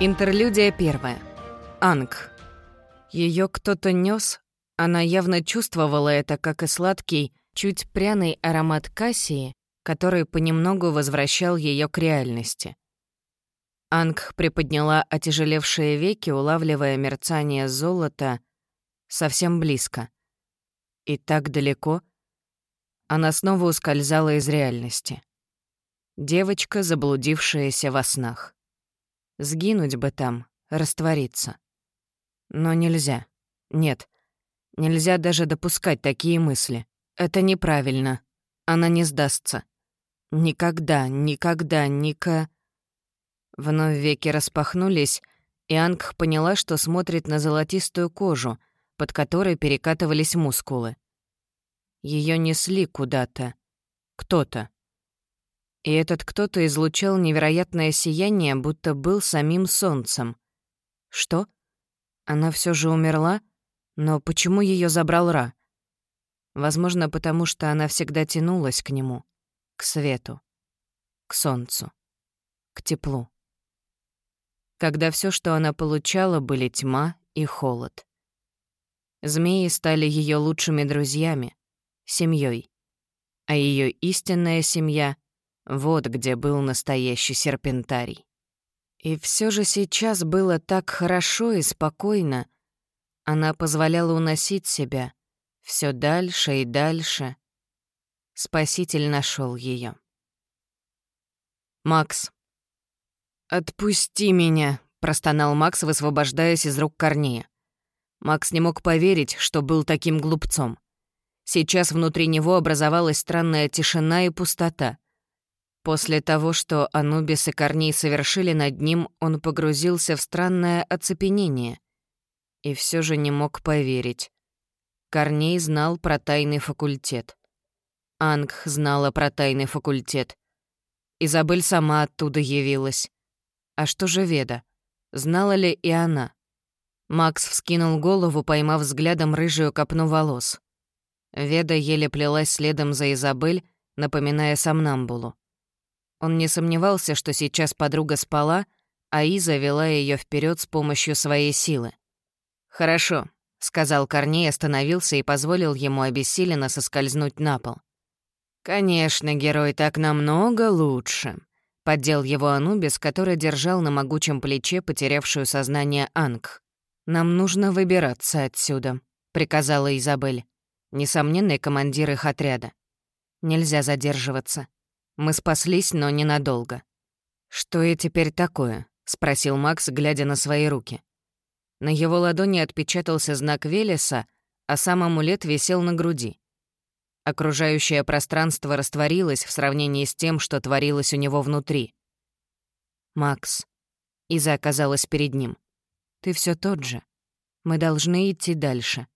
Интерлюдия первая. Анг. Ее кто-то нес, она явно чувствовала это, как и сладкий, чуть пряный аромат кассии, который понемногу возвращал ее к реальности. Анг приподняла отяжелевшие веки, улавливая мерцание золота совсем близко. И так далеко она снова ускользала из реальности. Девочка, заблудившаяся во снах. Сгинуть бы там, раствориться. Но нельзя. Нет. Нельзя даже допускать такие мысли. Это неправильно. Она не сдастся. Никогда, никогда, ника... Вновь веки распахнулись, и Ангх поняла, что смотрит на золотистую кожу, под которой перекатывались мускулы. Ее несли куда-то. Кто-то. И этот кто-то излучал невероятное сияние, будто был самим солнцем. Что? Она все же умерла? Но почему ее забрал Ра? Возможно, потому что она всегда тянулась к нему, к свету, к солнцу, к теплу. Когда все, что она получала, были тьма и холод. Змеи стали ее лучшими друзьями, семьей, а ее истинная семья — вот где был настоящий серпентарий. И все же сейчас было так хорошо и спокойно. Она позволяла уносить себя все дальше и дальше. Спаситель нашел ее. «Макс». «Отпусти меня», — простонал Макс, высвобождаясь из рук Корнея. Макс не мог поверить, что был таким глупцом. Сейчас внутри него образовалась странная тишина и пустота. После того, что Анубис и Корней совершили над ним, он погрузился в странное оцепенение. И все же не мог поверить. Корней знал про тайный факультет. Ангх знала про тайный факультет. Изабель сама оттуда явилась. А что же Веда? Знала ли и она? Макс вскинул голову, поймав взглядом рыжую копну волос. Веда еле плелась следом за Изабель, напоминая сомнамбулу. Он не сомневался, что сейчас подруга спала, а Иза вела ее вперед с помощью своей силы. «Хорошо», — сказал Корней, остановился и позволил ему обессиленно соскользнуть на пол. «Конечно, герой, так намного лучше», — поддел его Анубис, который держал на могучем плече потерявшую сознание Анг. «Нам нужно выбираться отсюда», — приказала Изабель. Несомненный командир их отряда. Нельзя задерживаться. Мы спаслись, но ненадолго. «Что и теперь такое?» — спросил Макс, глядя на свои руки. На его ладони отпечатался знак Велеса, а сам амулет висел на груди. Окружающее пространство растворилось в сравнении с тем, что творилось у него внутри. «Макс», — Иза оказалась перед ним, — «ты все тот же. Мы должны идти дальше.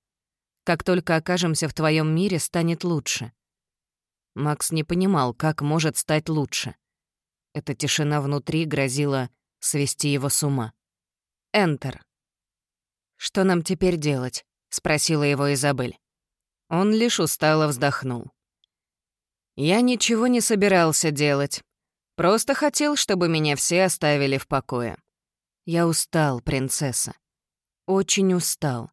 Как только окажемся в твоем мире, станет лучше. Макс не понимал, как может стать лучше. Эта тишина внутри грозила свести его с ума. «Энтер». «Что нам теперь делать?» — спросила его Изабель. Он лишь устало вздохнул. «Я ничего не собирался делать. Просто хотел, чтобы меня все оставили в покое. Я устал, принцесса. Очень устал.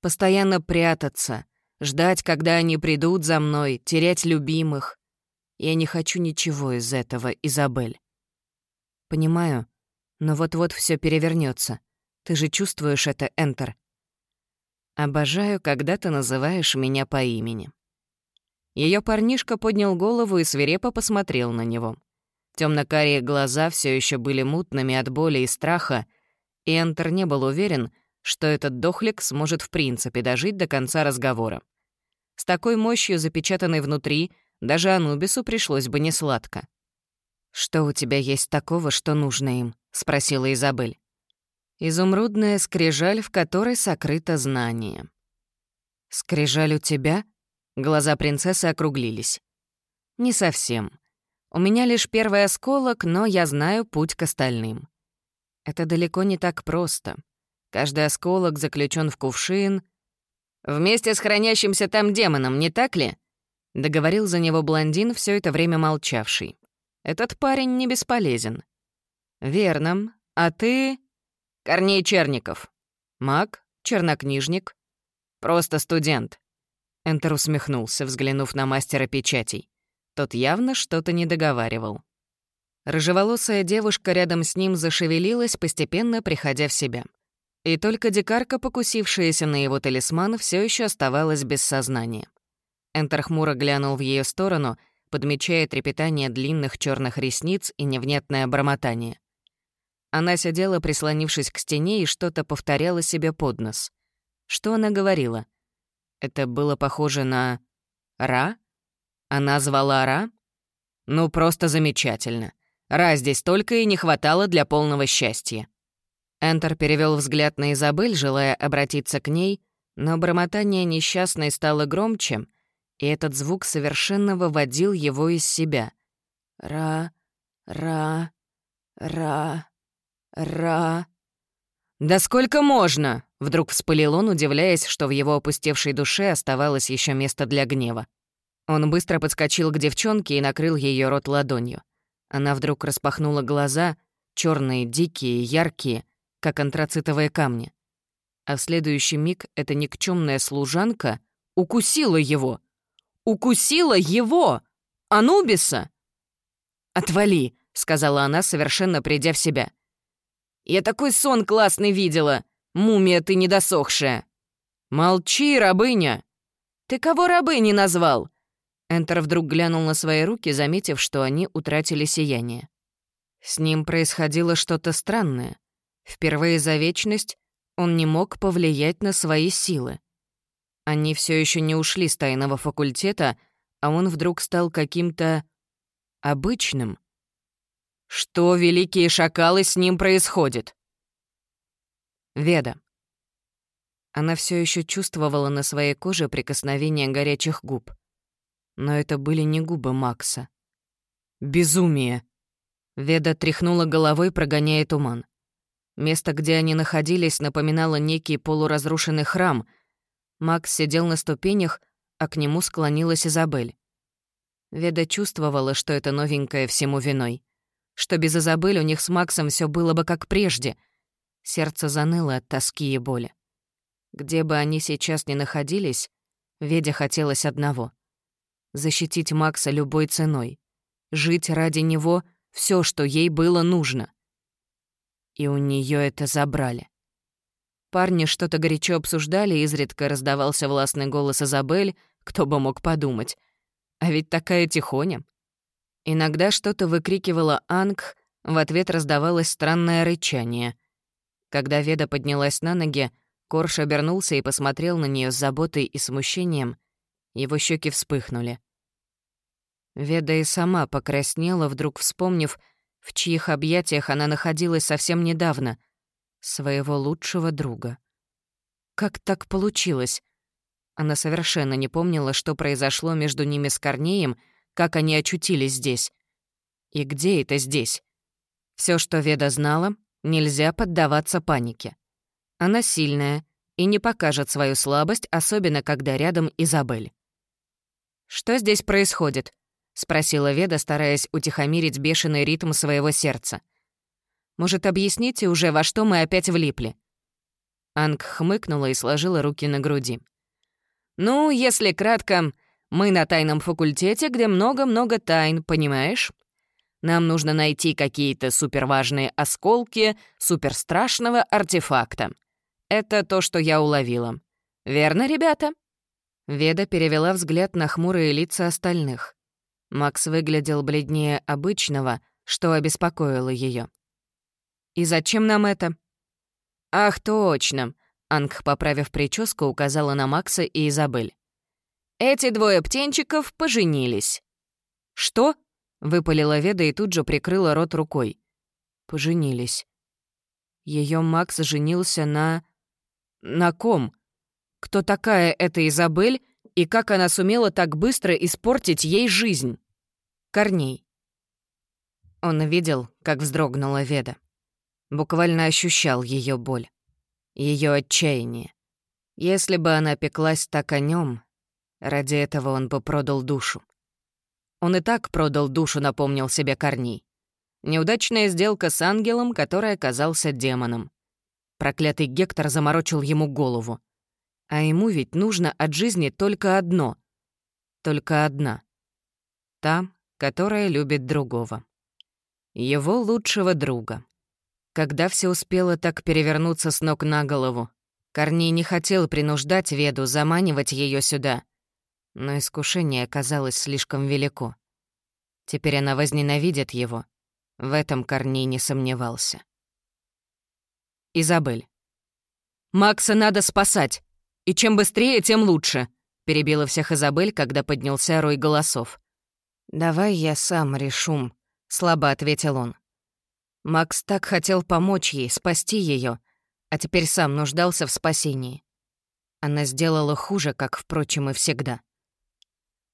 Постоянно прятаться, Ждать, когда они придут за мной, терять любимых. Я не хочу ничего из этого, Изабель. Понимаю, но вот-вот все перевернется. Ты же чувствуешь это, Энтер. Обожаю, когда ты называешь меня по имени. Ее парнишка поднял голову и свирепо посмотрел на него. Темно-карие глаза все еще были мутными от боли и страха, и Энтер не был уверен, что этот дохлик сможет в принципе дожить до конца разговора. С такой мощью, запечатанной внутри, даже Анубису пришлось бы несладко. «Что у тебя есть такого, что нужно им?» — спросила Изабель. «Изумрудная скрижаль, в которой сокрыто знание». «Скрижаль у тебя?» Глаза принцессы округлились. «Не совсем. У меня лишь первый осколок, но я знаю путь к остальным. Это далеко не так просто. Каждый осколок заключен в кувшин. Вместе с хранящимся там демоном, не так ли? Договорил за него блондин, все это время молчавший. Этот парень не бесполезен. Верно. «А ты...» «Корней Черников». «Маг? Чернокнижник?» «Просто студент». Энтер усмехнулся, взглянув на мастера печатей. Тот явно что-то не договаривал. Рыжеволосая девушка рядом с ним зашевелилась, постепенно приходя в себя. И только дикарка, покусившаяся на его талисман, все еще оставалась без сознания. Энтер хмуро глянул в ее сторону, подмечая трепетание длинных черных ресниц и невнятное бормотание. Она сидела, прислонившись к стене, и что-то повторяла себе под нос. Что она говорила? Это было похоже на... Ра? Она звала Ра? Ну, просто замечательно. Ра здесь только и не хватало для полного счастья. Энтер перевел взгляд на Изабель, желая обратиться к ней, но бормотание несчастной стало громче, и этот звук совершенно выводил его из себя. «Ра, ра, ра, ра...» «Да сколько можно?» — вдруг вспылил он, удивляясь, что в его опустевшей душе оставалось еще место для гнева. Он быстро подскочил к девчонке и накрыл ее рот ладонью. Она вдруг распахнула глаза, черные, дикие, яркие, как антрацитовые камни. А в следующий миг эта никчемная служанка укусила его. Укусила его! Анубиса! «Отвали!» — сказала она, совершенно придя в себя. «Я такой сон классный видела! Мумия ты недосохшая!» «Молчи, рабыня!» «Ты кого рабыней назвал?» Энтер вдруг глянул на свои руки, заметив, что они утратили сияние. С ним происходило что-то странное. Впервые за вечность он не мог повлиять на свои силы. Они все еще не ушли с тайного факультета, а он вдруг стал каким-то... обычным. Что, великие шакалы, с ним происходит? Веда. Она все еще чувствовала на своей коже прикосновение горячих губ. Но это были не губы Макса. Безумие. Веда тряхнула головой, прогоняя туман. Место, где они находились, напоминало некий полуразрушенный храм. Макс сидел на ступенях, а к нему склонилась Изабель. Веда чувствовала, что это новенькое всему виной. Что без Изабель у них с Максом все было бы как прежде. Сердце заныло от тоски и боли. Где бы они сейчас ни находились, Веде хотелось одного — защитить Макса любой ценой. Жить ради него — все, что ей было нужно и у нее это забрали. Парни что-то горячо обсуждали, изредка раздавался властный голос Изабель, кто бы мог подумать. А ведь такая тихоня. Иногда что-то выкрикивала Анг, в ответ раздавалось странное рычание. Когда Веда поднялась на ноги, Корж обернулся и посмотрел на нее с заботой и смущением. Его щеки вспыхнули. Веда и сама покраснела, вдруг вспомнив, в чьих объятиях она находилась совсем недавно, своего лучшего друга. Как так получилось? Она совершенно не помнила, что произошло между ними с Корнеем, как они очутились здесь. И где это здесь? Все, что Веда знала, нельзя поддаваться панике. Она сильная и не покажет свою слабость, особенно когда рядом Изабель. «Что здесь происходит?» — спросила Веда, стараясь утихомирить бешеный ритм своего сердца. «Может, объясните уже, во что мы опять влипли?» Анг хмыкнула и сложила руки на груди. «Ну, если кратко, мы на тайном факультете, где много-много тайн, понимаешь? Нам нужно найти какие-то суперважные осколки суперстрашного артефакта. Это то, что я уловила. Верно, ребята?» Веда перевела взгляд на хмурые лица остальных. Макс выглядел бледнее обычного, что обеспокоило ее. «И зачем нам это?» «Ах, точно!» — Анг, поправив прическу, указала на Макса и Изабель. «Эти двое птенчиков поженились». «Что?» — выпалила Веда и тут же прикрыла рот рукой. «Поженились». Ее Макс женился на... На ком? Кто такая эта Изабель и как она сумела так быстро испортить ей жизнь? Корней. Он видел, как вздрогнула Веда. Буквально ощущал ее боль, ее отчаяние. Если бы она пеклась так о нем, ради этого он бы продал душу. Он и так продал душу, напомнил себе Корней. Неудачная сделка с ангелом, который оказался демоном. Проклятый Гектор заморочил ему голову. А ему ведь нужно от жизни только одно. Только одна. Та, которая любит другого. Его лучшего друга. Когда все успело так перевернуться с ног на голову, Корней не хотел принуждать Веду заманивать ее сюда. Но искушение оказалось слишком велико. Теперь она возненавидит его. В этом Корней не сомневался. Изабель. «Макса надо спасать! И чем быстрее, тем лучше!» — перебила всех Изабель, когда поднялся рой голосов. «Давай я сам решу», — слабо ответил он. Макс так хотел помочь ей, спасти ее, а теперь сам нуждался в спасении. Она сделала хуже, как, впрочем, и всегда.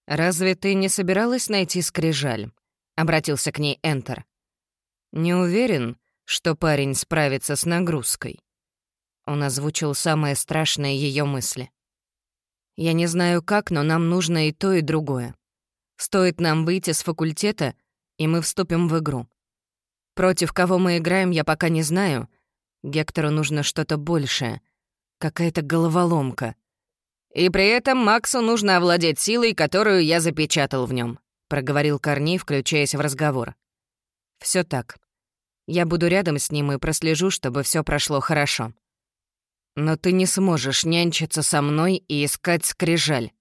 «Разве ты не собиралась найти скрижаль?» — обратился к ней Энтер. «Не уверен, что парень справится с нагрузкой». Он озвучил самые страшные ее мысли. «Я не знаю как, но нам нужно и то, и другое. Стоит нам выйти с факультета, и мы вступим в игру. Против кого мы играем, я пока не знаю. Гектору нужно что-то большее. Какая-то головоломка. И при этом Максу нужно овладеть силой, которую я запечатал в нем, проговорил Корней, включаясь в разговор. Все так. Я буду рядом с ним и прослежу, чтобы все прошло хорошо. Но ты не сможешь нянчиться со мной и искать скрижаль.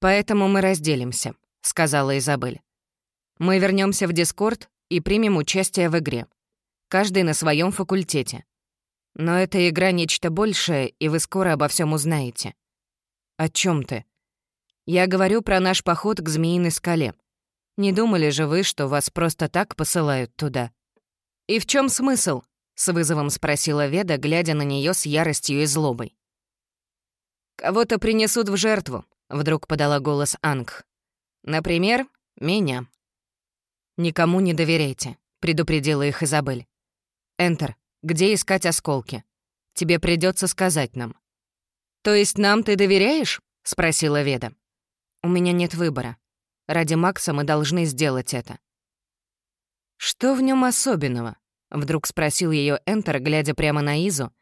Поэтому мы разделимся, сказала Изабель. Мы вернемся в Дискорд и примем участие в игре. Каждый на своем факультете. Но эта игра нечто большее, и вы скоро обо всем узнаете. О чем ты? Я говорю про наш поход к Змеиной скале. Не думали же вы, что вас просто так посылают туда? И в чем смысл? С вызовом спросила Веда, глядя на нее с яростью и злобой. «Кого-то принесут в жертву», — вдруг подала голос Анг. «Например, меня». «Никому не доверяйте», — предупредила их Изабель. «Энтер, где искать осколки? Тебе придется сказать нам». «То есть нам ты доверяешь?» — спросила Веда. «У меня нет выбора. Ради Макса мы должны сделать это». «Что в нем особенного?» — вдруг спросил ее Энтер, глядя прямо на Изу.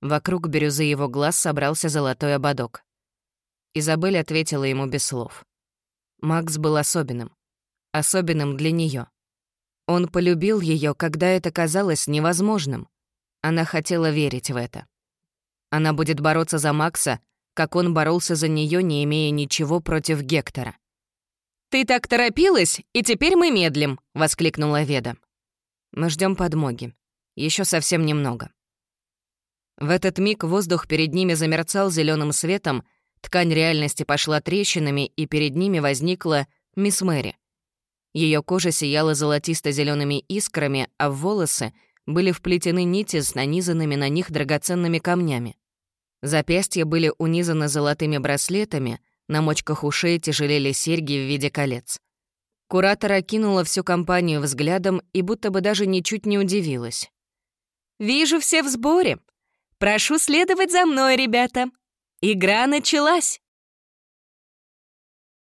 Вокруг бирюзы его глаз собрался золотой ободок. Изабель ответила ему без слов. Макс был особенным особенным для нее. Он полюбил ее, когда это казалось невозможным. Она хотела верить в это. Она будет бороться за Макса, как он боролся за нее, не имея ничего против Гектора. «Ты так торопилась, и теперь мы медлим!» — воскликнула Веда. «Мы ждем подмоги. Еще совсем немного». В этот миг воздух перед ними замерцал зеленым светом, ткань реальности пошла трещинами, и перед ними возникла мисс Мэри. Ее кожа сияла золотисто зелеными искрами, а волосы были вплетены нити с нанизанными на них драгоценными камнями. Запястья были унизаны золотыми браслетами, на мочках ушей тяжелели серьги в виде колец. Куратор окинула всю компанию взглядом и будто бы даже ничуть не удивилась. «Вижу все в сборе. Прошу следовать за мной, ребята. Игра началась!»